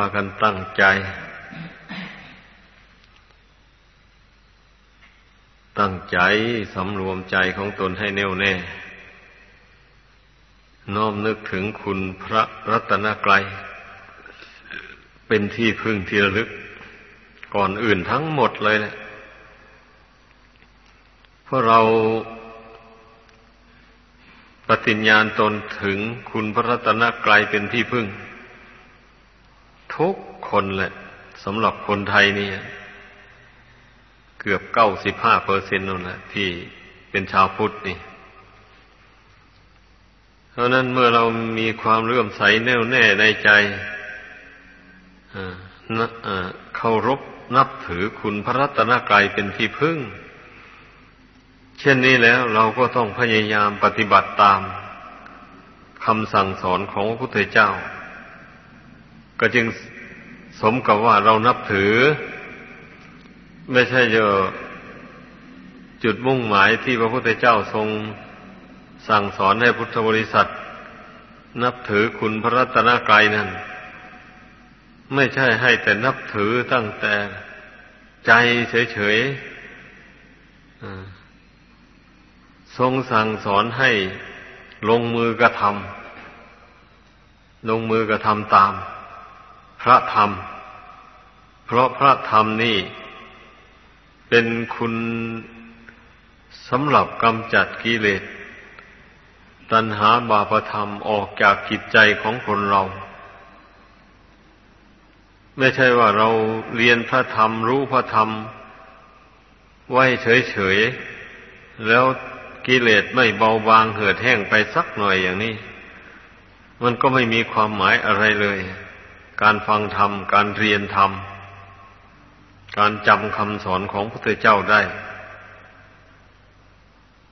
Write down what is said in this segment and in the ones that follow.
ากันตั้งใจ ตั้งใจสำรวมใจของตนให้แน่วแน่ น้อมนึกถึงคุณพระรัตนกรัยเป็นที่พึ่งที่ระลึก ก่อนอื่นทั้งหมดเลยแหละเพราะเราปฏิญญาณตนถึงคุณพระรัตนกรัยเป็นที่พึ่ง ทุกคนแหละสำหรับคนไทยนี่เกือบเก้าสิบห้าเปอร์เซ็นต์นั่นแหละที่เป็นชาวพุทธนี่เพราะนั้นเมื่อเรามีความเลื่อมใสแน่วแน่ในใจเคารพนับถือคุณพระรัตนกรัยเป็นที่พึ่ง เช่นนี้แล้วเราก็ต้องพยายามปฏิบัติตามคำสั่งสอนของพระพุทธเจ้า ก็จึงสมกับว่าเรานับถือ ไม่ใช่จะจุดมุ่งหมายที่พระพุทธเจ้าทรงสั่งสอนให้พุทธบริษัท นับถือคุณพระรัตนกรัยนั้น ไม่ใช่ให้แต่นับถือตั้งแต่ใจเฉยๆทรงสั่งสอนให้ลงมือกระทำลงมือกระทำตาม พระธรรม เพราะพระธรรมนี่ เป็นคุณสำหรับกำจัดกิเลส ตัณหาบาปธรรมออกจากจิตใจของคนเรา ไม่ใช่ว่าเราเรียนพระธรรมรู้พระธรรม ไว้เฉยๆ แล้วกิเลสไม่เบาบางเหือดแห้งไปสักหน่อยอย่างนี้ มันก็ไม่มีความหมายอะไรเลย การฟังธรรม การเรียนธรรม การจำคำสอนของพระพุทธเจ้าได้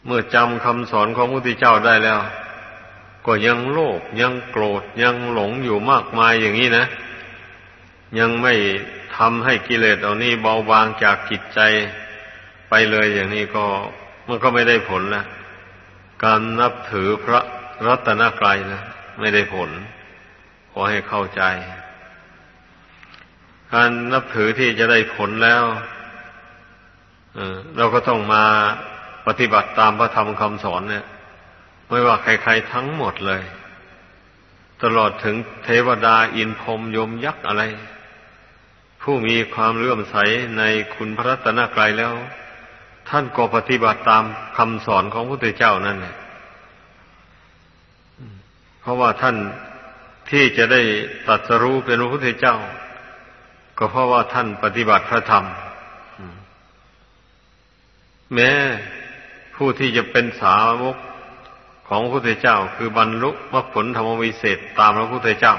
เมื่อจำคำสอนของพระพุทธเจ้าได้แล้ว ก็ยังโลภยังโกรธยังหลงอยู่มากมายอย่างนี้นะ ยังไม่ทำให้กิเลสเหล่านี้เบาบางจากจิตใจไปเลยอย่างนี้ก็มันก็ไม่ได้ผลนะการนับถือพระรัตนกรัยนะไม่ได้ผล ขอให้เข้าใจ การนับถือที่จะได้ผลแล้วเราก็ต้องมาปฏิบัติตามพระธรรมคำสอนเนี่ย ไม่ว่าใครๆทั้งหมดเลย ตลอดถึงเทวดาอินพรมยมยักษ์อะไร ผู้มีความเลื่อมใสในคุณพระรัตนกรัยแล้ว ท่านก็ปฏิบัติตามคำสอนของพระพุทธเจ้านั่นแหละเพราะว่าท่านที่จะได้ตัดสรู้เป็นพระพุทธเจ้า ก็เพราะว่าท่านปฏิบัติพระธรรม แม้ผู้ที่จะเป็นสาวกของพระพุทธเจ้า คือบรรลุมรรคผลธรรมวิเศษตามพระพุทธเจ้า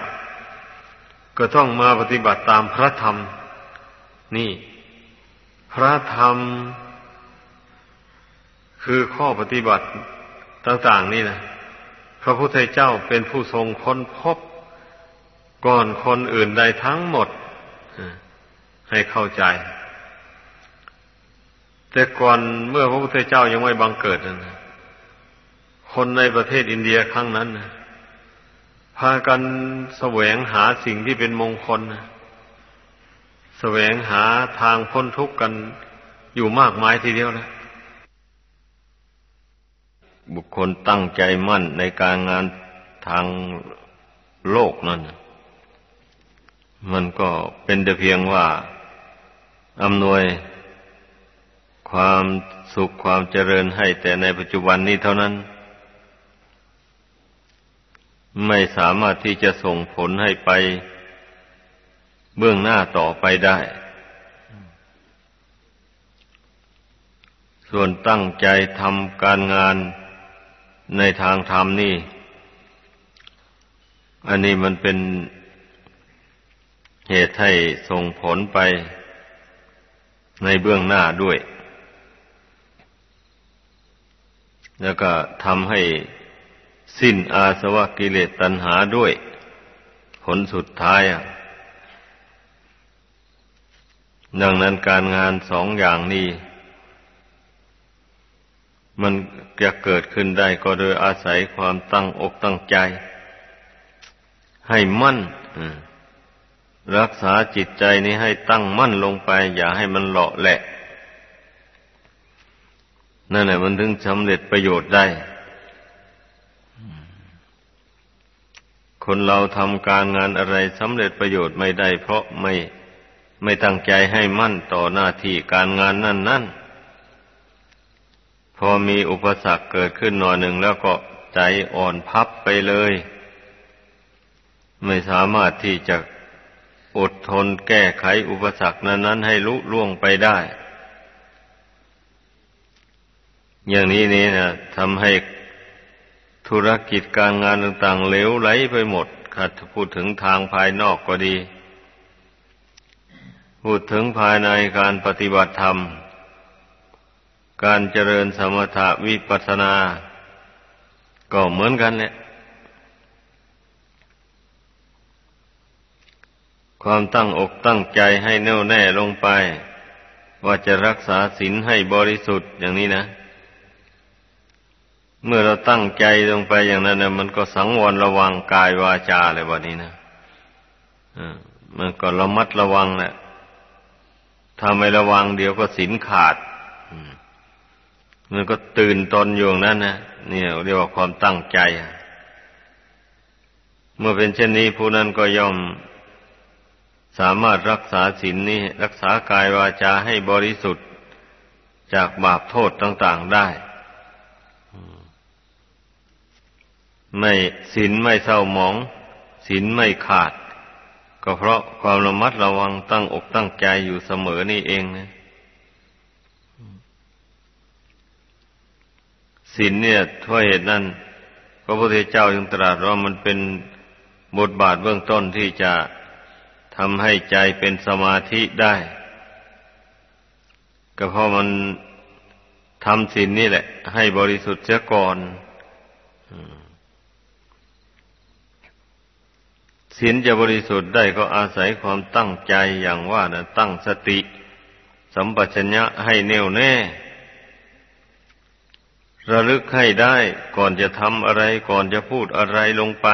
ก็ต้องมาปฏิบัติตามพระธรรม นี่ พระธรรม คือข้อปฏิบัติต่าง ๆ นี่นะพระพุทธเจ้าเป็นผู้ทรงค้นพบก่อนคนอื่นใดทั้งหมด ให้เข้าใจ แต่ก่อนเมื่อพระพุทธเจ้ายังไม่บังเกิดนะคนในประเทศอินเดียครั้งนั้นนะพากันแสวงหาสิ่งที่เป็นมงคลนะแสวงหาทางพ้นทุกข์กันอยู่มากมายทีเดียวนะบุคคลตั้งใจมั่นในการงานทางโลกนั่น มันก็เป็นแต่เพียงว่าอำนวยความสุขความเจริญให้แต่ในปัจจุบันนี้เท่านั้น ไม่สามารถที่จะส่งผลให้ไปเบื้องหน้าต่อไปได้ ส่วนตั้งใจทำการงานในทางธรรมนี่ อันนี้มันเป็น เหตุให้ส่งผลไปในเบื้องหน้าด้วย แล้วก็ทำให้สิ้นอาสวะกิเลสตัณหาด้วย ผลสุดท้ายอะดังนั้นการงานสองอย่างนี้ มันจะเกิดขึ้นได้ก็โดยอาศัยความตั้งอกตั้งใจ ให้มั่น รักษาจิตใจนี้ให้ตั้งมั่นลงไป อย่าให้มันเลาะแหละ นั่นแหละมันถึงสำเร็จประโยชน์ได้ คนเราทำการงานอะไรสำเร็จประโยชน์ไม่ได้ เพราะไม่ไม่ตั้งใจให้มั่นต่อหน้าที่การงานนั่นนั่นพอมีอุปสรรคเกิดขึ้นหน่อยหนึ่งแล้วก็ใจอ่อนพับไปเลย ไม่สามารถที่จะ อดทนแก้ไขอุปสรรคนั้น ๆ ให้ลุล่วงไปได้ อย่างนี้นี่นะทำให้ธุรกิจการงานต่างๆเลวไหลไปหมดถ้าพูดถึงทางภายนอกก็ดี พูดถึงภายในการปฏิบัติธรรม การเจริญสมถะวิปัสสนา ก็เหมือนกันเนี่ย ความตั้งอกตั้งใจให้แน่วแน่ลงไป ว่าจะรักษาศีลให้บริสุทธิ์อย่างนี้นะ เมื่อเราตั้งใจลงไปอย่างนั้นนะมันก็สังวรระวังกายวาจาเลยวันนี้นะมันก็ระมัดระวังแหละถ้าไม่ระวังเดี๋ยวก็ศีลขาดมันก็ตื่นตนอยู่นั่นนะนี่เรียกว่าความตั้งใจ เมื่อเป็นเช่นนี้ผู้นั้นก็ย่อม สามารถรักษาศีลนี้รักษากายวาจาให้บริสุทธิ์จากบาปโทษต่าง ๆได้ ไม่ศีลไม่เศร้าหมองศีลไม่ขาด ก็เพราะความระมัดระวังตั้งอกตั้งใจอยู่เสมอนี่เองนะศีลเนี่ยทั่วเหตุนั้นพระพุทธเจ้าจึงตรัสว่ามันเป็นบทบาทเบื้องต้นที่จะ ทำให้ใจเป็นสมาธิได้ ก็เพราะมันทำศีลนี่แหละ ให้บริสุทธิ์เสียก่อนศีลจะบริสุทธิ์ได้ก็อาศัยความตั้งใจอย่างว่านะตั้งสติ สัมปชัญญะให้แน่วแน่ ระลึกให้ได้ก่อนจะทำอะไร ก่อนจะพูดอะไรลงไป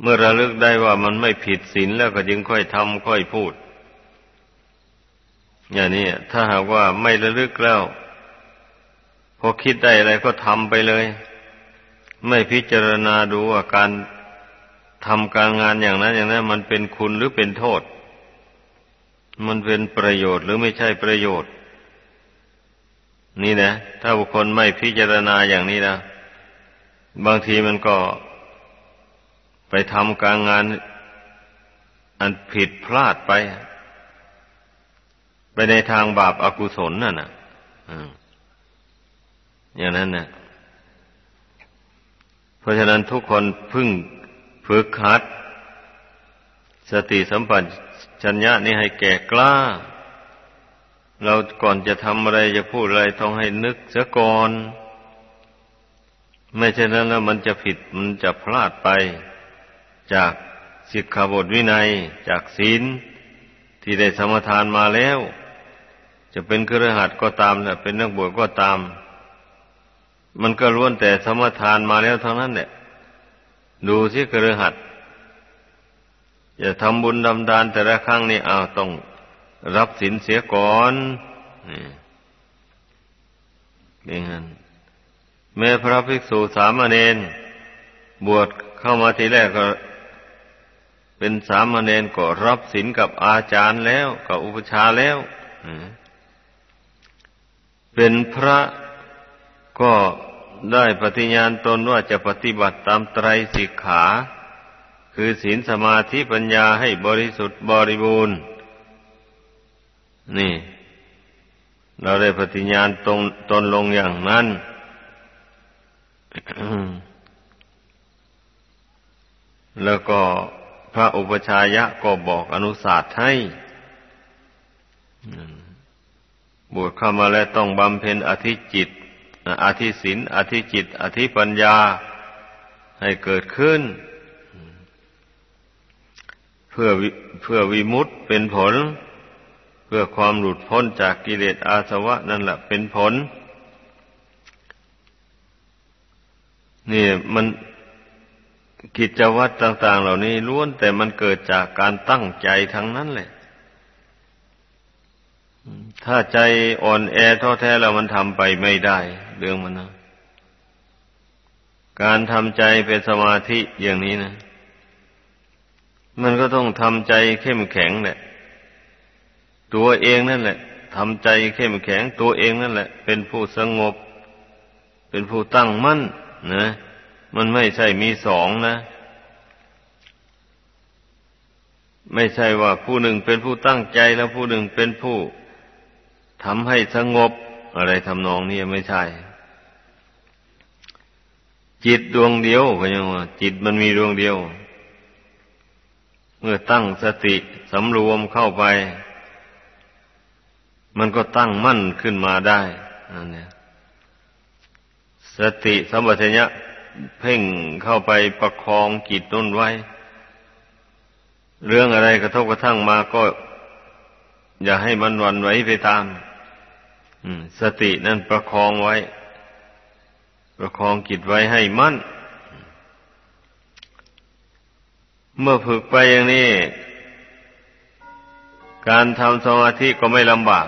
เมื่อระลึกได้ว่ามันไม่ผิดศีลแล้วก็จึงค่อยทำค่อยพูด อย่างนี้ถ้าหากว่าไม่ระลึกแล้วพอคิดได้อะไรก็ทำไปเลย ไม่พิจารณาดูว่าการทำการงานอย่างนั้น อย่างนั้น มันเป็นคุณหรือเป็นโทษ มันเป็นประโยชน์หรือไม่ใช่ประโยชน์ นี่นะ ถ้าบุคคลไม่พิจารณาอย่างนี้นะบางทีมันก็ ไปทำการงานอันผิดพลาดไป ไปในทางบาปอากุศลนั่นน่ะอย่างนั้นน่ะ เพราะฉะนั้นทุกคนพึ่งฝึกหัด สติสัมปชัญญะนี่ให้แก่กล้า เราก่อนจะทำอะไรจะพูดอะไรต้องให้นึกเสียก่อน ไม่เช่นนั้นแล้วมันจะผิดมันจะพลาดไป จากสิกขาบทวินัยจากศีลที่ได้สมทานมาแล้ว จะเป็นเครือขัดก็ตามแหละเป็นนักบวชก็ตาม มันก็ล้วนแต่สมทานมาแล้วเท่านั้นแหละดูสิเครือขัดอย่าทำบุญดำดานแต่ละครั้งนี่อ้าวต้องรับศีลเสียก่อนนี่นี่งั้นแม้พระภิกษุสามเณรบวชเข้ามาทีแรกก็ เป็นสามเณรก็รับศีลกับอาจารย์แล้วกับอุปชาแล้วเป็นพระก็ได้ปฏิญาณตนว่าจะปฏิบัติตามไตรสิกขา คือศีลสมาธิปัญญาให้บริสุทธิ์บริบูรณ์ นี่ เราได้ปฏิญาณตนตนลงอย่างนั้นแล้วก็ พระอุปชายะก็บอกอนุสาสให้บวชเข้ามาแล้วต้องบำเพ็ญอธิจิต อธิศินอธิจิต อธิปัญญาให้เกิดขึ้น เพื่อเพื่อวิมุตเป็นผล เพื่อความหลุดพ้นจากกิเลสอาสวะนั่นแหละเป็นผล นี่มัน กิจวัตรต่าง ๆ เหล่านี้ล้วนแต่มันเกิดจากการตั้งใจทั้งนั้นแหละ ถ้าใจอ่อนแอท้อแท้แล้วมันทำไปไม่ได้ เรื่องมันนะการทำใจเป็นสมาธิอย่างนี้นะ มันก็ต้องทำใจเข้มแข็งแหละ ตัวเองนั่นแหละทำใจเข้มแข็งตัวเองนั่นแหละ เป็นผู้สงบ เป็นผู้ตั้งมั่นนะ มันไม่ใช่มีสองนะ ไม่ใช่ว่าผู้หนึ่งเป็นผู้ตั้งใจแล้วผู้หนึ่งเป็นผู้ทำให้สงบอะไรทำนองนี้ไม่ใช่ จิตดวงเดียวก็ยังว่า จิตมันมีดวงเดียว เมื่อตั้งสติสำรวมเข้าไป มันก็ตั้งมั่นขึ้นมาได้นั่นเนี่ยสติสัมปชัญญะ เพ่งเข้าไปประคองจิตนุ่นไว้ เรื่องอะไรกระทบกระทั่งมาก็ อย่าให้มันวันไหวไปตามสตินั่นประคองไว้ ประคองจิตไว้ให้มั่น เมื่อฝึกไปอย่างนี้ การทำสมาธิก็ไม่ลำบาก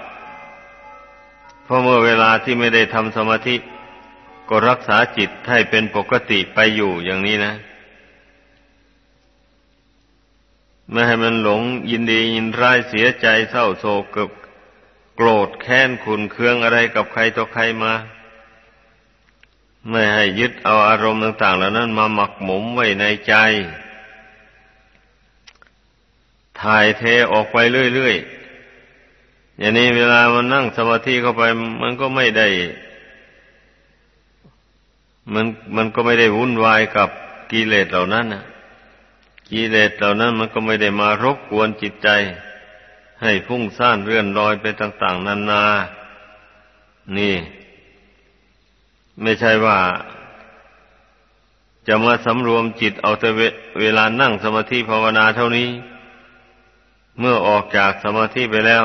เพราะเมื่อเวลาที่ไม่ได้ทำสมาธิ ก็รักษาจิตให้เป็นปกติไปอยู่อย่างนี้นะ ไม่ให้มันหลงยินดียินร้ายเสียใจเศร้าโศกกับโกรธแค้นขุนเคืองอะไรกับใครต่อใครมา ไม่ให้ยึดเอาอารมณ์ต่าง ๆ เหล่านั้นมาหมักหมมไว้ในใจ ถ่ายเทออกไปเรื่อยๆอย่างนี้เวลามันนั่งสมาธิเข้าไป มันก็ไม่ได้ มันมันก็ไม่ได้วุ่นวายกับกิเลสเหล่านั้นนะกิเลสเหล่านั้นมันก็ไม่ได้มารบกวนจิตใจ ให้พุ่งซ่านเรื่อนลอยไปต่าง ๆนานา นี่ ไม่ใช่ว่า จะมาสำรวมจิตเอาแต่เวลานั่งสมาธิภาวนาเท่านี้ เมื่อออกจากสมาธิไปแล้ว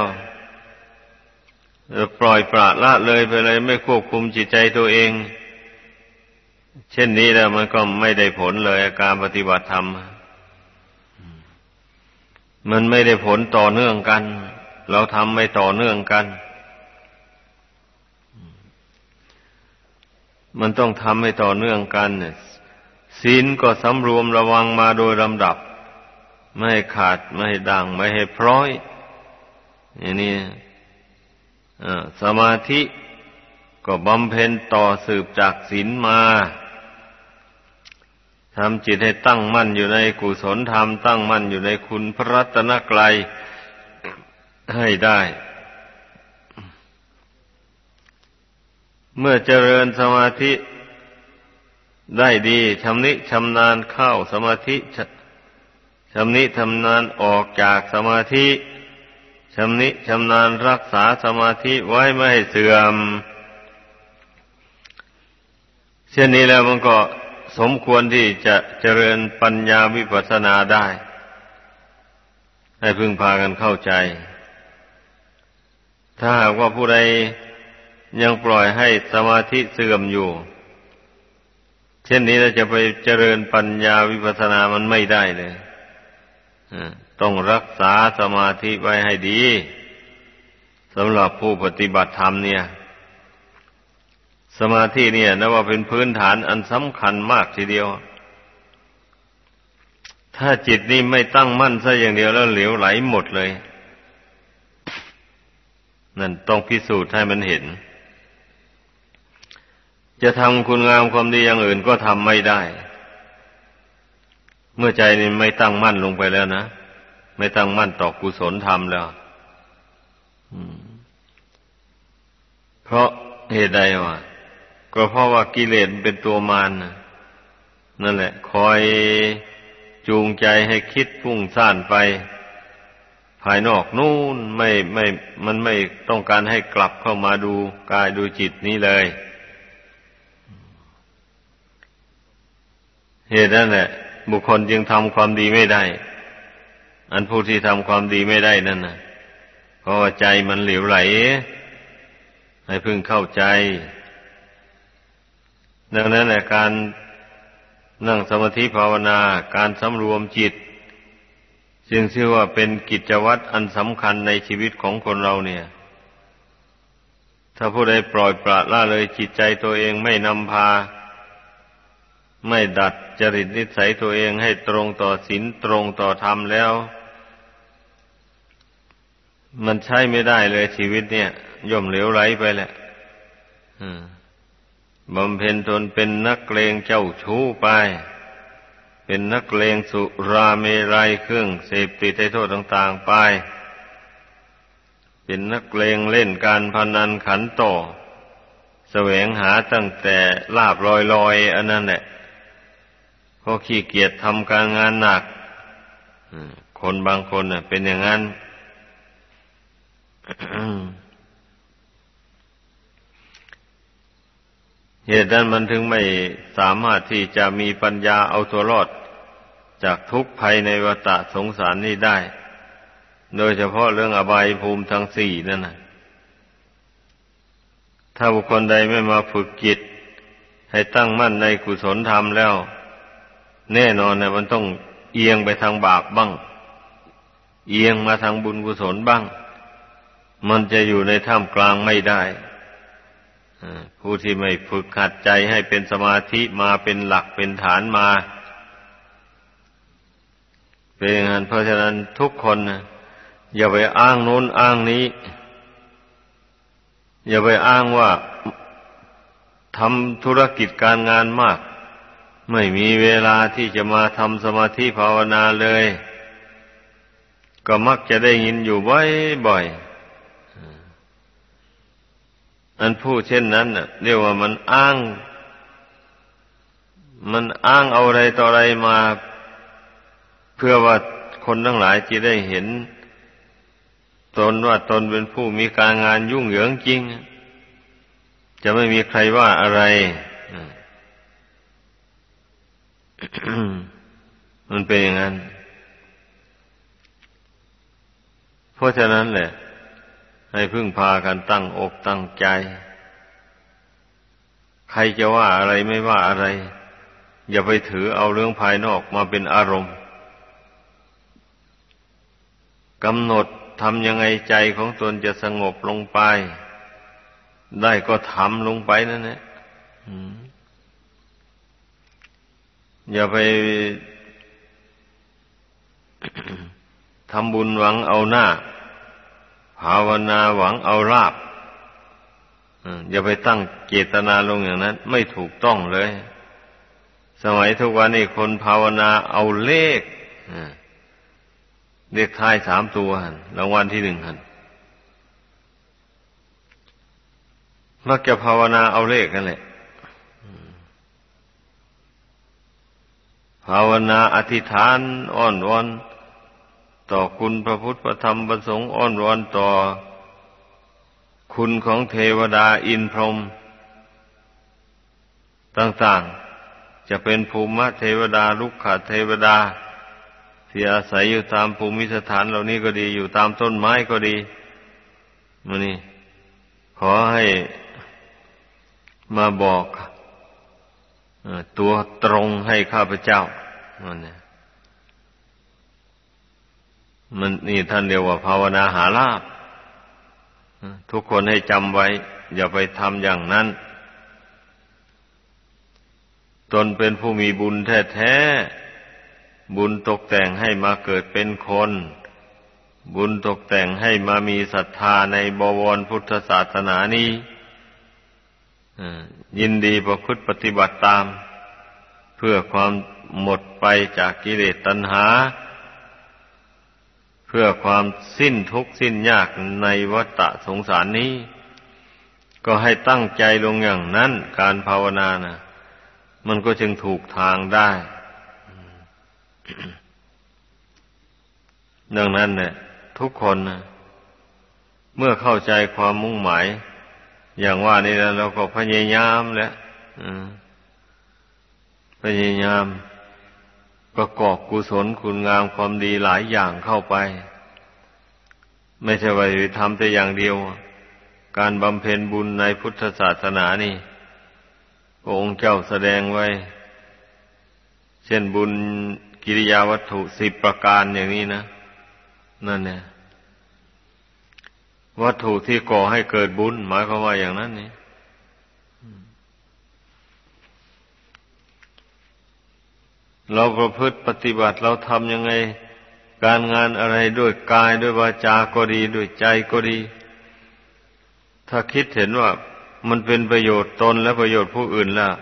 ปล่อยปละละเลยไปเลยไม่ควบคุมจิตใจตัวเอง เช่นนี้แล้วมันก็ไม่ได้ผลเลยการปฏิบัติธรรม มันไม่ได้ผลต่อเนื่องกัน เราทำไม่ต่อเนื่องกัน มันต้องทำให้ต่อเนื่องกันศีลก็สำรวมระวังมาโดยลำดับ ไม่ให้ขาดไม่ให้ด่างไม่ให้พร้อย อย่างนี้สมาธิก็บำเพ็ญต่อสืบจากศีลมา ทำจิตให้ตั้งมั่นอยู่ในกุศลธรรมตั้งมั่นอยู่ในคุณพระรัตนกรัยให้ได้ เมื่อเจริญสมาธิได้ดีชำนิชำนาญเข้าสมาธิชำนิชำนาญออกจากสมาธิชำนิชำนาญรักษาสมาธิไว้ไม่ให้เสื่อม เช่นนี้แล้วมันก็ สมควรที่จะเจริญปัญญาวิปัสสนาได้ ให้พึงพากันเข้าใจ ถ้าหากว่าผู้ใดยังปล่อยให้สมาธิเสื่อมอยู่ เช่นนี้เราจะไปเจริญปัญญาวิปัสสนามันไม่ได้เลยต้องรักษาสมาธิไว้ให้ดีสำหรับผู้ปฏิบัติธรรมเนี่ย สมาธิเนี่ยนะว่าเป็นพื้นฐานอันสำคัญมากทีเดียว ถ้าจิตนี่ไม่ตั้งมั่นซะอย่างเดียวแล้วเหลวไหลหมดเลย นั่นต้องพิสูจน์ให้มันเห็น จะทำคุณงามความดีอย่างอื่นก็ทำไม่ได้ เมื่อใจนี่ไม่ตั้งมั่นลงไปแล้วนะ ไม่ตั้งมั่นต่อกุศลธรรมแล้วเพราะเหตุใดวะ ก็เพราะว่ากิเลสเป็นตัวมารนนั่นแหละ คอยจูงใจให้คิดพุ่งซ่านไป ภายนอกนู่นไม่ไม่มันไม่ต้องการให้กลับเข้ามาดูกายดูจิตนี้เลย เหตุนั้นแหละ บุคคลจึงทำความดีไม่ได้ อันผู้ที่ทำความดีไม่ได้นั่นนะเพราะว่าใจมันเหลวไหล ให้พึงเข้าใจ ดังนั้นแหละการนั่งสมาธิภาวนาการสำรวมจิตจึงชื่อว่าเป็นกิจวัตรอันสำคัญในชีวิตของคนเราเนี่ย ถ้าผู้ใดปล่อยปละละเลยจิตใจตัวเองไม่นำพา ไม่ดัดจริตนิสัยตัวเองให้ตรงต่อศีลตรงต่อธรรมแล้ว มันใช้ไม่ได้เลยชีวิตเนี่ย ย่อมเหลวไหลไปแหละ บำเพ็ญตนเป็นนักเลงเจ้าชู้ไป เป็นนักเลงสุราเมรัยเครื่องเสพติดให้โทษต่างๆไป เป็นนักเลงเล่นการพนันขันโตแสวงหาตั้งแต่ลาบลอยลอยอันนั้นแหละเพราะขี้เกียจทำการงานหนักคนบางคนเป็นอย่างนั้น เหตุนั้นมันถึงไม่สามารถที่จะมีปัญญาเอาตัวรอด จากทุกภัยในวัฏสงสารนี้ได้ โดยเฉพาะเรื่องอบายภูมิทั้งสี่นั่นนะถ้าบุคคลใดไม่มาฝึกจิต ให้ตั้งมั่นในกุศลธรรมแล้ว แน่นอนเนี่ยมันต้องเอียงไปทางบาปบ้าง เอียงมาทางบุญกุศลบ้าง มันจะอยู่ในท่ามกลางไม่ได้ ผู้ที่ไม่ฝึกขัดใจให้เป็นสมาธิมาเป็นหลักเป็นฐานมา เป็นอย่างนั้นเพราะฉะนั้นทุกคนอย่าไปอ้างโน้นอ้างนี้ อย่าไปอ้างว่าทำธุรกิจการงานมาก ไม่มีเวลาที่จะมาทำสมาธิภาวนาเลย ก็มักจะได้ยินอยู่บ่อยๆ อันผู้เช่นนั้นเรียกว่ามันอ้าง มันอ้างเอาอะไรต่ออะไรมา เพื่อว่าคนทั้งหลายจะได้เห็น ตนว่าตนเป็นผู้มีการงานยุ่งเหยิงจริง จะไม่มีใครว่าอะไรมันเป็นอย่างนั้น เพราะฉะนั้นแหละ ให้พึ่งพากันตั้งอกตั้งใจ ใครจะว่าอะไรไม่ว่าอะไร อย่าไปถือเอาเรื่องภายนอกมาเป็นอารมณ์กำหนดทำยังไงใจของตนจะสงบลงไป ได้ก็ทำลงไปนั่นแหละอย่าไปทำบุญหวังเอาหน้า ภาวนาหวังเอาลาบอย่าไปตั้งเจตนาลงอย่างนั้น ไม่ถูกต้องเลย สมัยทุกวันนี้คนภาวนาเอาเลขเลขท้ายสามตัวหันรางวัลที่หนึ่งหันมักจะภาวนาเอาเลขกันแหละภาวนาอธิษฐาน อ้อนวอน ต่อคุณพระพุทธพระธรรมพระสงฆ์อ้อนวอนต่อ คุณของเทวดาอินพรหมต่างๆ จะเป็นภูมิเทวดาลุกขาเทวดา ที่อาศัยอยู่ตามภูมิสถานเหล่านี้ก็ดีอยู่ตามต้นไม้ก็ดีมันนี่ขอให้มาบอกตัวตรงให้ข้าพเจ้ามันเนี่ย มันนี่ท่านเรียกว่าภาวนาหาลาบทุกคนให้จำไว้ อย่าไปทำอย่างนั้น ตนเป็นผู้มีบุญแท้ๆ บุญตกแต่งให้มาเกิดเป็นคน บุญตกแต่งให้มามีศรัทธาในบวรพุทธศาสนานี้ยินดีประพฤติปฏิบัติตาม เพื่อความหมดไปจากกิเลสตัณหา พื่อความสิ้นทุกข์สิ้นยากในวัฏสงสารนี้ ก็ให้ตั้งใจลงอย่างนั้น การภาวนานะมันก็จึงถูกทางได้ ดังนั้นเนี่ยทุกคนนะเมื่อเข้าใจความมุ่งหมาย อย่างว่านี่แล้วเราก็พยายามแล้วพยายาม ประกอบกุศลคุณงามความดีหลายอย่างเข้าไป ไม่ใช่ว่าทำแต่อย่างเดียว การบำเพ็ญบุญในพุทธศาสนานี่พระองค์เจ้าแสดงไว้ เช่นบุญกิริยาวัตถุสิบประการอย่างนี้นะ นั่นเนี่ยวัตถุที่ก่อให้เกิดบุญ หมายความว่าอย่างนั้นนี่ เราประพฤติปฏิบัติเราทำยังไง การงานอะไรด้วยกายด้วยวาจาก็ดีด้วยใจก็ดี ถ้าคิดเห็นว่ามันเป็นประโยชน์ตนและประโยชน์ผู้อื่นล้ว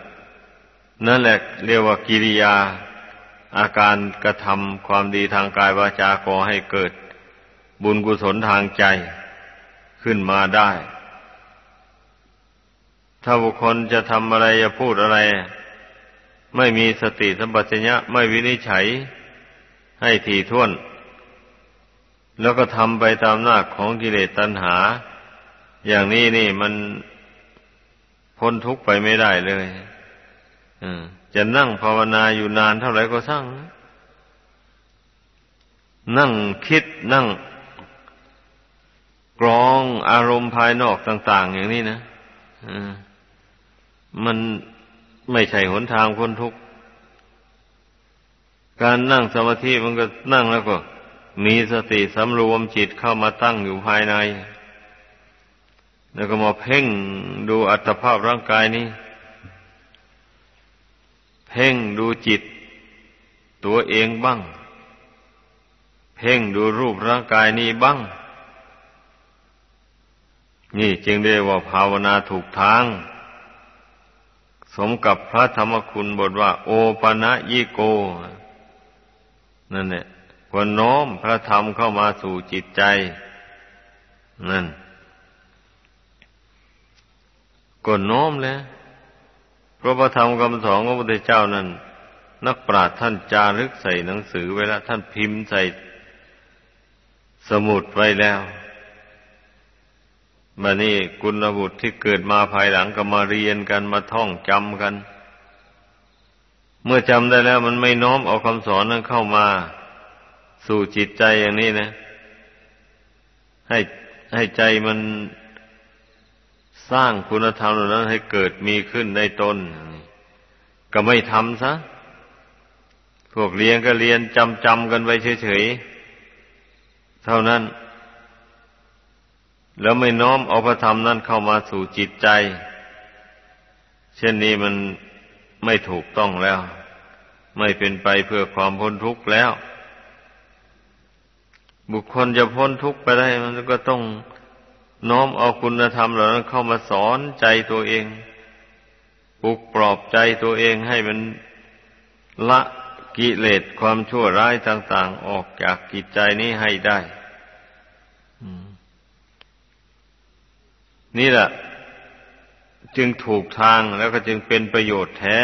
นั่นแหละเรียกว่ากิริยา อาการกระทำความดีทางกายวาจาก่อให้เกิด บุญกุศลทางใจขึ้นมาได้ ถ้าบุคคลจะทำอะไรจะพูดอะไร ไม่มีสติสัมปชัญญะไม่วินิจฉัยให้ถี่ถ้วน แล้วก็ทำไปตามหน้าของกิเลสตัณหา อย่างนี้นี่มันพ้นทุกข์ไปไม่ได้เลยจะนั่งภาวนาอยู่นานเท่าไหร่ก็สร้าง นั่งคิดนั่งกรองอารมณ์ภายนอกต่าง ๆ อย่างนี้นะมัน ไม่ใช่หนทางพ้นทุกข์ การนั่งสมาธิมันก็นั่งแล้วก็ มีสติสำรวมจิตเข้ามาตั้งอยู่ภายใน แล้วก็มาเพ่งดูอัตภาพร่างกายนี้ เพ่งดูจิตตัวเองบ้าง เพ่งดูรูปร่างกายนี้บ้าง นี่จึงเรียกว่าภาวนาถูกทาง สมกับพระธรรมคุณบทว่า โอปะนะยิโก นั่นเนี่ยควรน้อมพระธรรมเข้ามาสู่จิตใจ นั่นก็น้อมแล้วพระพระธรรมคำสอนของพระพุทธเจ้านั้น นักปราชญ์ท่านจารึกใส่หนังสือไว้แล้วท่านพิมพ์ใส่สมุดไว้แล้ว มานี่กุลบุตรที่เกิดมาภายหลังก็มาเรียนกันมาท่องจำกัน เมื่อจำได้แล้วมันไม่น้อมเอาคำสอนนั้นเข้ามา สู่จิตใจอย่างนี้นะ ให้ให้ใจมันสร้างคุณธรรมเหล่านั้นให้เกิดมีขึ้นในตน ก็ไม่ทำซะ พวกเรียนก็เรียนจำจำกันไปเฉยๆเท่านั้น แล้วไม่น้อมเอาพระธรรมนั้นเข้ามาสู่จิตใจ เช่นนี้มันไม่ถูกต้องแล้ว ไม่เป็นไปเพื่อความพ้นทุกข์แล้ว บุคคลจะพ้นทุกข์ไปได้ มันก็ต้องน้อมเอาคุณธรรมเหล่านั้นเข้ามาสอนใจตัวเองปลุกปลอบใจตัวเองให้มันละกิเลสความชั่วร้ายต่าง ๆ ออกจากกิจใจนี้ให้ได้ อืม นี่แหละจึงถูกทางแล้วก็จึงเป็นประโยชน์แท้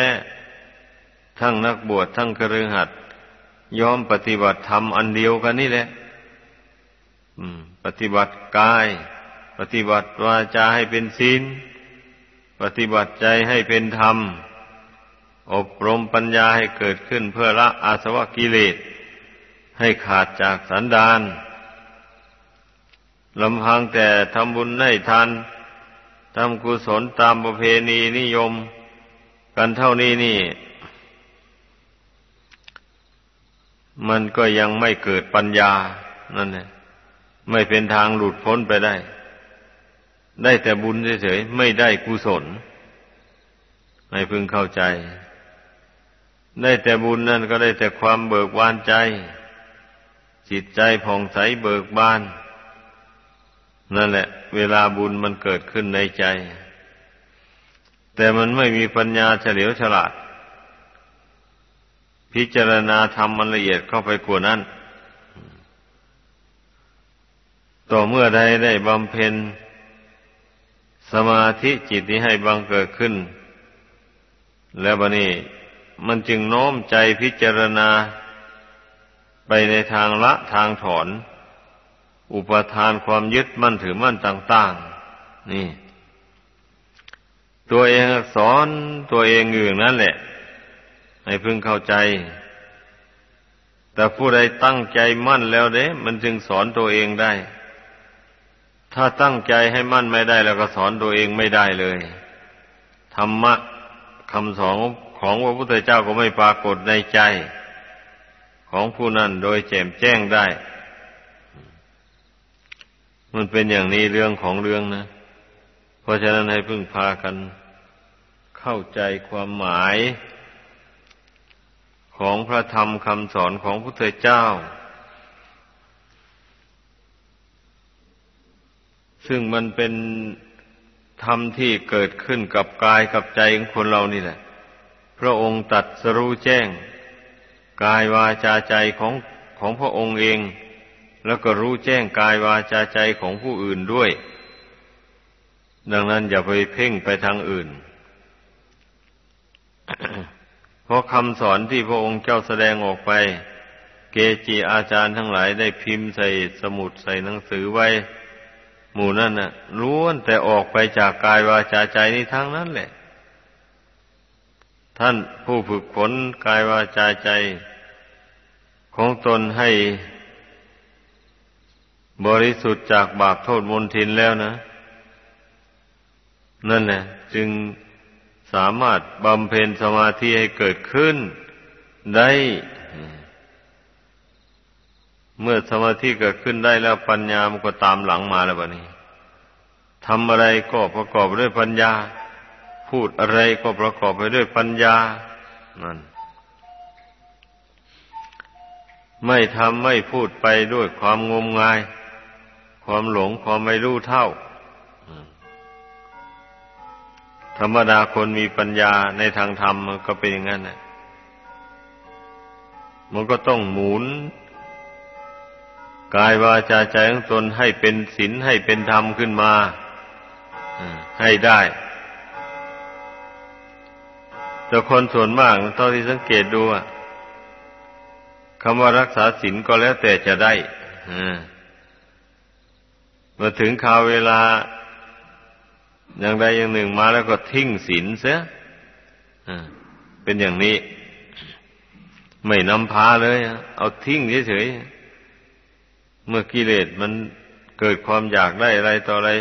ทั้งนักบวชทั้งครือหัดยอมปฏิบัติธรรมอันเดียวกันนี่แหละปฏิบัติกาย ปฏิบัติวาจาให้เป็นศีลปฏิบัติใจให้เป็นธรรม อบรมปัญญาให้เกิดขึ้นเพื่อละอาสวะกิเลส ให้ขาดจากสันดานลำพังแต่ทำบุญให้ทาน ทำกุศลตามประเพณีนิยม กันเท่านี้นี่ มันก็ยังไม่เกิดปัญญา นั่นแหละไม่เป็นทางหลุดพ้นไปได้ ได้แต่บุญเฉยๆ ไม่ได้กุศลไม่พึงเข้าใจ ได้แต่บุญนั่นก็ได้แต่ความเบิกบานใจ จิตใจผ่องใสเบิกบาน นั่นแหละ เวลาบุญมันเกิดขึ้นในใจ แต่มันไม่มีปัญญาเฉลียวฉลาด พิจารณาทำมันละเอียดเข้าไปกว่านั้น ต่อเมื่อใดได้บำเพ็ญ สมาธิจิตนี้ให้บังเกิดขึ้น แล้วบนี้ มันจึงโน้มใจพิจารณาไปในทางละทางถอน อุปทานความยึดมั่นถือมั่นต่าง ๆ นี่ ตัวเองสอนตัวเองอยู่อย่างนั้นแหละ ให้พึงเข้าใจ แต่ผู้ใดตั้งใจมั่นแล้วเด้ มันจึงสอนตัวเองได้ ถ้าตั้งใจให้มั่นไม่ได้ แล้วก็สอนตัวเองไม่ได้เลยธรรมะคำสอนขของพระพุทธเจ้าก็ไม่ปรากฏในใจ ของผู้นั้นโดยแจ่มแจ้งได้ มันเป็นอย่างนี้เรื่องของเรื่องนะ เพราะฉะนั้นให้พึ่งพากัน เข้าใจความหมาย ของพระธรรมคำสอนของพระพุทธเจ้า ซึ่งมันเป็นธรรมที่เกิดขึ้นกับกายกับใจของคนเรานี่แหละ พระองค์ตัดสรู้แจ้ง กายวาจาใจของของพระองค์เอง แล้วก็รู้แจ้งกายวาจาใจของผู้อื่นด้วย ดังนั้นอย่าไปเพ่งไปทางอื่น เพราะคำสอนที่พระองค์เจ้าแสดงออกไป เกจิอาจารย์ทั้งหลายได้พิมพ์ใส่สมุดใส่หนังสือไว้ หมู่นั่นน่ะล้วนแต่ออกไปจากกายวาจาใจนี้ทั้งนั้นแหละ ท่านผู้ฝึกฝนกายวาจาใจ ของตนให้ บริสุทธิ์จากบาปโทษมนทินแล้วนะ นั่นแหละจึงสามารถบำเพ็ญสมาธิให้เกิดขึ้นได้ เมื่อสมาธิเกิดขึ้นได้แล้วปัญญามันก็ตามหลังมาแล้วบนี้ทำอะไรก็ประกอบด้วยปัญญา พูดอะไรก็ประกอบไปด้วยปัญญานั่นไม่ทำไม่พูดไปด้วยความงมงาย ความหลงความไม่รู้เท่า ธรรมดาคนมีปัญญาในทางธรรมมันก็เป็นอย่างนั้นแหละมันก็ต้องหมุน กายวาจาใจของตนให้เป็นศีลให้เป็นธรรมขึ้นมาให้ได้ แต่คนส่วนมากเท่าที่สังเกตดูคำว่ารักษาศีลก็แล้วแต่จะได้ มาถึงคราวเวลา อย่างใดอย่างหนึ่งมาแล้วก็ทิ้งศีลเสียเป็นอย่างนี้ ไม่นำพาเลย เอาทิ้งเฉยๆ เมื่อกิเลสมันเกิดความอยากได้อะไรต่ออะไร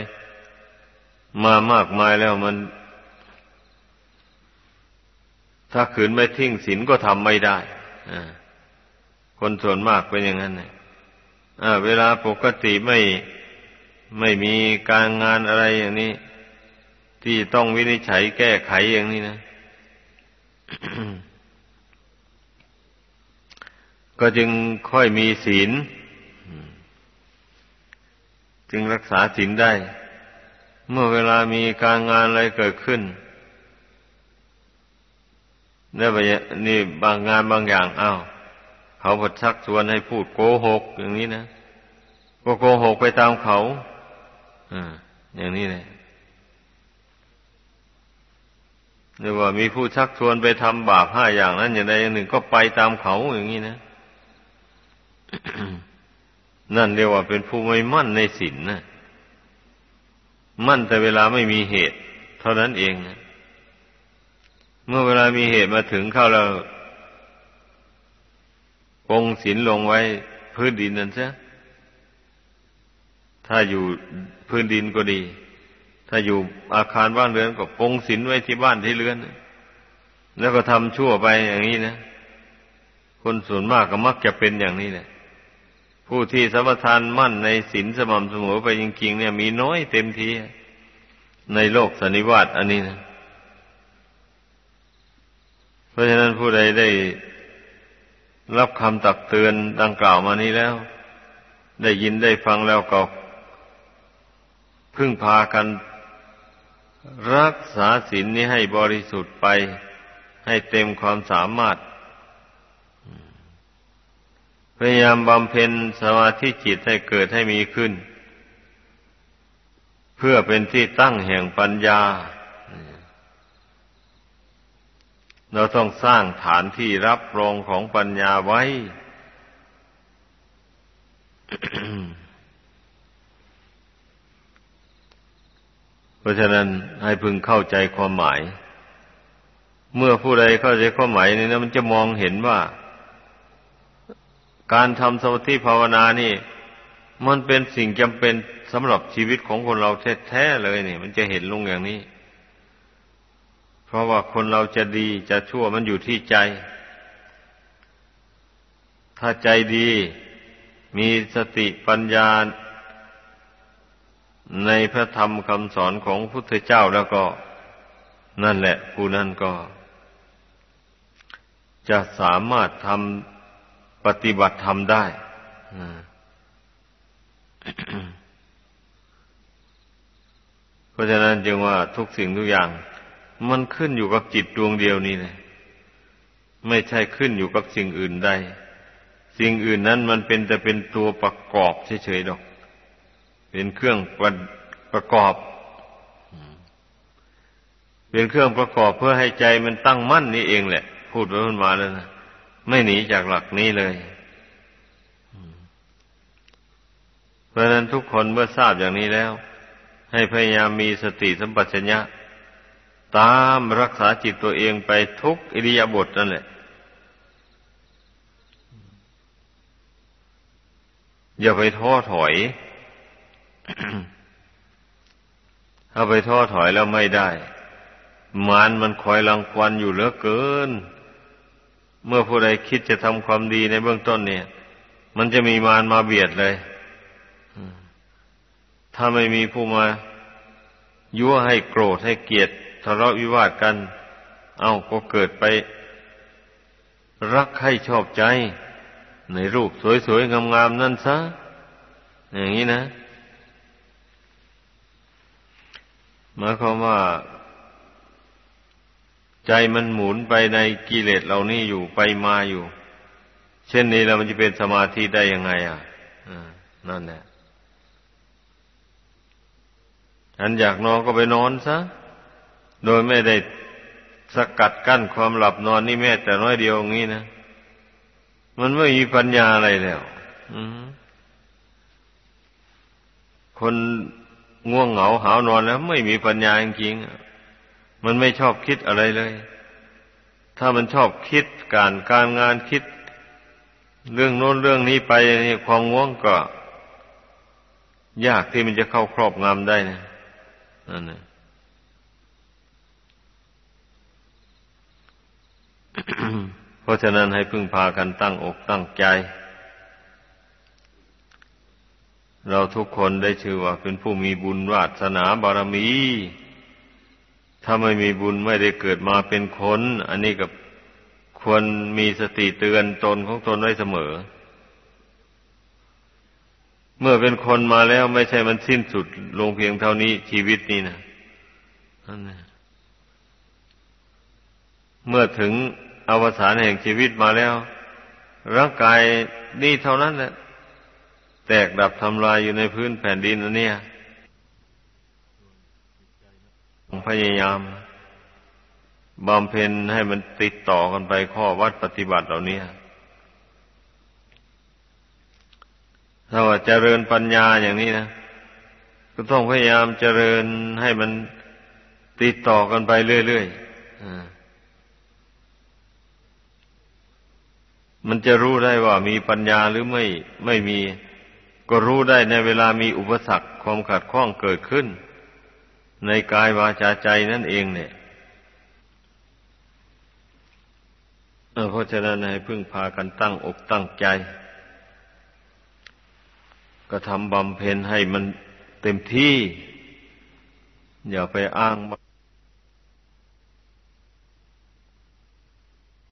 มามากมายแล้วมัน ถ้าขืนไม่ทิ้งศีลก็ทำไม่ได้คนส่วนมากเป็นอย่างนั้นเลยเวลาปกติไม่ ไม่มีการงานอะไรอย่างนี้ ที่ต้องวินิจฉัยแก้ไขอย่างนี้นะ ก็จึงค่อยมีศีล จึงรักษาศีลได้ เมื่อเวลามีการงานอะไรเกิดขึ้นนี่นี่บางงานบางอย่างอ้าวเขาพดชักชวนให้พูดโกหกอย่างนี้นะก็โกหกไปตามเขา อย่างนี้เลยหรือว่ามีผู้ชักชวนไปทำบาปห้าอย่างนั้น อย่างใดอย่างหนึ่งก็ไปตามเขาอย่างนี้นะนั่นเรียกว่าเป็นผู้ไม่มั่นในศีลนนะมั่นแต่เวลาไม่มีเหตุ เท่านั้นเองนะเมื่อเวลามีเหตุมาถึงเข้าแล้วปงศีลลงไว้พื้นดินนั่นใช่ ถ้าอยู่พื้นดินก็ดี ถ้าอยู่อาคารบ้านเรือนก็ปงศีลไว้ที่บ้านที่เรือน แล้วก็ทำชั่วไปอย่างนี้นะ คนส่วนมากก็มักจะเป็นอย่างนี้แหละ ผู้ที่สมทานมั่นในศีลสม่ำเสมอไปจริงๆเนี่ย มีน้อยเต็มทีในโลกสันนิวาตอันนี้นะ เพราะฉะนั้นผู้ใดได้รับคำตักเตือนดังกล่าวมานี้แล้ว ได้ยินได้ฟังแล้วก็ พึ่งพากัน รักษาศีลนี้ให้บริสุทธิ์ไปให้เต็มความสามารถ พยายามบำเพ็ญสมาธิจิตให้เกิดให้มีขึ้น เพื่อเป็นที่ตั้งแห่งปัญญา เราต้องสร้างฐานที่รับรองของปัญญาไว้ เพ ราะฉะนั้นให้พึงเข้าใจความหมาย เมื่อผู้ใดเข้าใจความหมายนี้นะมันจะมองเห็นว่า การทำสมาธิภาวนานี่ มันเป็นสิ่งจำเป็นสำหรับชีวิตของคนเราแท้ๆเลยนี่มันจะเห็นลงอย่างนี้ เพราะว่าคนเราจะดีจะชั่วมันอยู่ที่ใจ ถ้าใจดี มีสติปัญญา ในพระธรรมคำสอนของพุทธเจ้าแล้วก็ นั่นแหละผู้นั้นก็ จะสามารถทำปฏิบัติธรรมได้เพราะฉะนั้นจึงว่าทุกสิ่งทุกอย่าง มันขึ้นอยู่กับจิตดวงเดียวนี้เลยไม่ใช่ขึ้นอยู่กับสิ่งอื่นใดสิ่งอื่นนั้นมันเป็นแต่เป็นตัวประกอบเฉยๆดอก เป็นเครื่องประประกอบ เป็นเครื่องประกอบเพื่อให้ใจมันตั้งมั่นนี่เองแหละ พูดไว้มันมาแล้วนะไม่หนีจากหลักนี้เลยเพราะฉะนั้นทุกคนเมื่อทราบอย่างนี้แล้ว ให้พยายามมีสติสัมปชัญญะตามรักษาจิตตัวเองไปทุกอิริยาบถนั่นแหละ อย่าไปท้อถอย ถ้าไปท้อถอยแล้วไม่ได้มานมันคอยรังควันอยู่เหลือเกิน เมื่อผู้ใดคิดจะทำความดีในเบื้องต้นเนี่ย มันจะมีมารมาเบียดเลย ถ้าไม่มีผู้มายั่วให้โกรธให้เกลียดทะเลาะวิวาทกัน เอาก็เกิดไป รักให้ชอบใจ ในรูปสวยๆงามๆนั่นซะ อย่างนี้นะ หมายความว่า ใจมันหมุนไปในกิเลสเหล่านี้อยู่ไปมาอยู่ เช่นนี้แล้วมันจะเป็นสมาธิได้ยังไง อะนั่นแหละอันอยากนอนก็ไปนอนซะ โดยไม่ได้สกัดกั้นความหลับนอนนี่แม้แต่น้อยเดียวอย่างนี้นะ มันไม่มีปัญญาอะไรแล้วคน ง่วงเหงาหาวนอนแล้ว ไม่มีปัญญาจริงๆมันไม่ชอบคิดอะไรเลย ถ้ามันชอบคิดการการงานคิด เรื่องโน้นเรื่องนี้ไปนี่ความง่วงก็ ยากที่มันจะเข้าครอบงำได้นะนั่นนะเพราะฉะนั้นให้พึ่งพากันตั้งอกตั้งใจ เราทุกคนได้ชื่อว่าเป็นผู้มีบุญวาสนาบารมี ถ้าไม่มีบุญไม่ได้เกิดมาเป็นคน อันนี้กับควรมีสติเตือนตนของตนไว้เสมอ เมื่อเป็นคนมาแล้วไม่ใช่มันสิ้นสุดลงเพียงเท่านี้ชีวิตนี้นะนั่นนะเมื่อถึงอวสานแห่งชีวิตมาแล้วร่างกายนี่เท่านั้นแหละ แตกดับทำลายอยู่ในพื้นแผ่นดินนันเนี่ยพยายามบำเพ็ญให้มันติดต่อกันไปข้อวัดปฏิบัติเหล่านี้ถ้าว่าเจริญปัญญาอย่างนี้นะ ก็ต้องพยายามเจริญให้มันติดต่อกันไปเรื่อยๆมันจะรู้ได้ว่ามีปัญญาหรือไม่ไม่มี ก็รู้ได้ในเวลามีอุปสรรคความขัดข้องเกิดขึ้น ในกายวาจาใจนั่นเองเนี่ยเพราะฉะนั้นให้พึ่งพากันตั้งอกตั้งใจ ก็ทำบำเพ็ญให้มันเต็มที่ อย่าไปอ้าง